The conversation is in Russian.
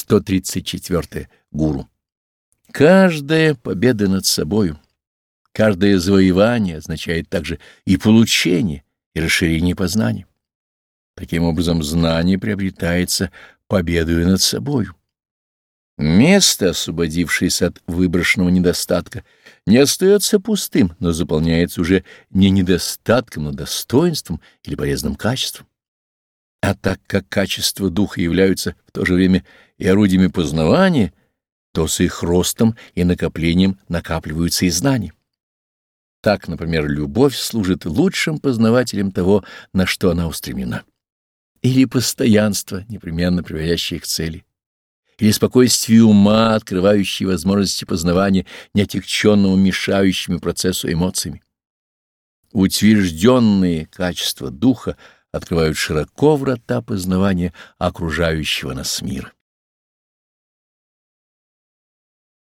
134. Гуру. Каждая победа над собою, каждое завоевание означает также и получение, и расширение познания. Таким образом, знание приобретается победою над собою. Место, освободившееся от выброшенного недостатка, не остается пустым, но заполняется уже не недостатком, но достоинством или полезным качеством. А так как качества духа являются в то же время и орудиями познавания, то с их ростом и накоплением накапливаются и знания. Так, например, любовь служит лучшим познавателем того, на что она устремлена. Или постоянство, непременно приводящее к цели. Или спокойствие ума, открывающее возможности познавания, неотягченного мешающими процессу эмоциями. Утвержденные качества духа открывают широко врата познавания окружающего нас мира.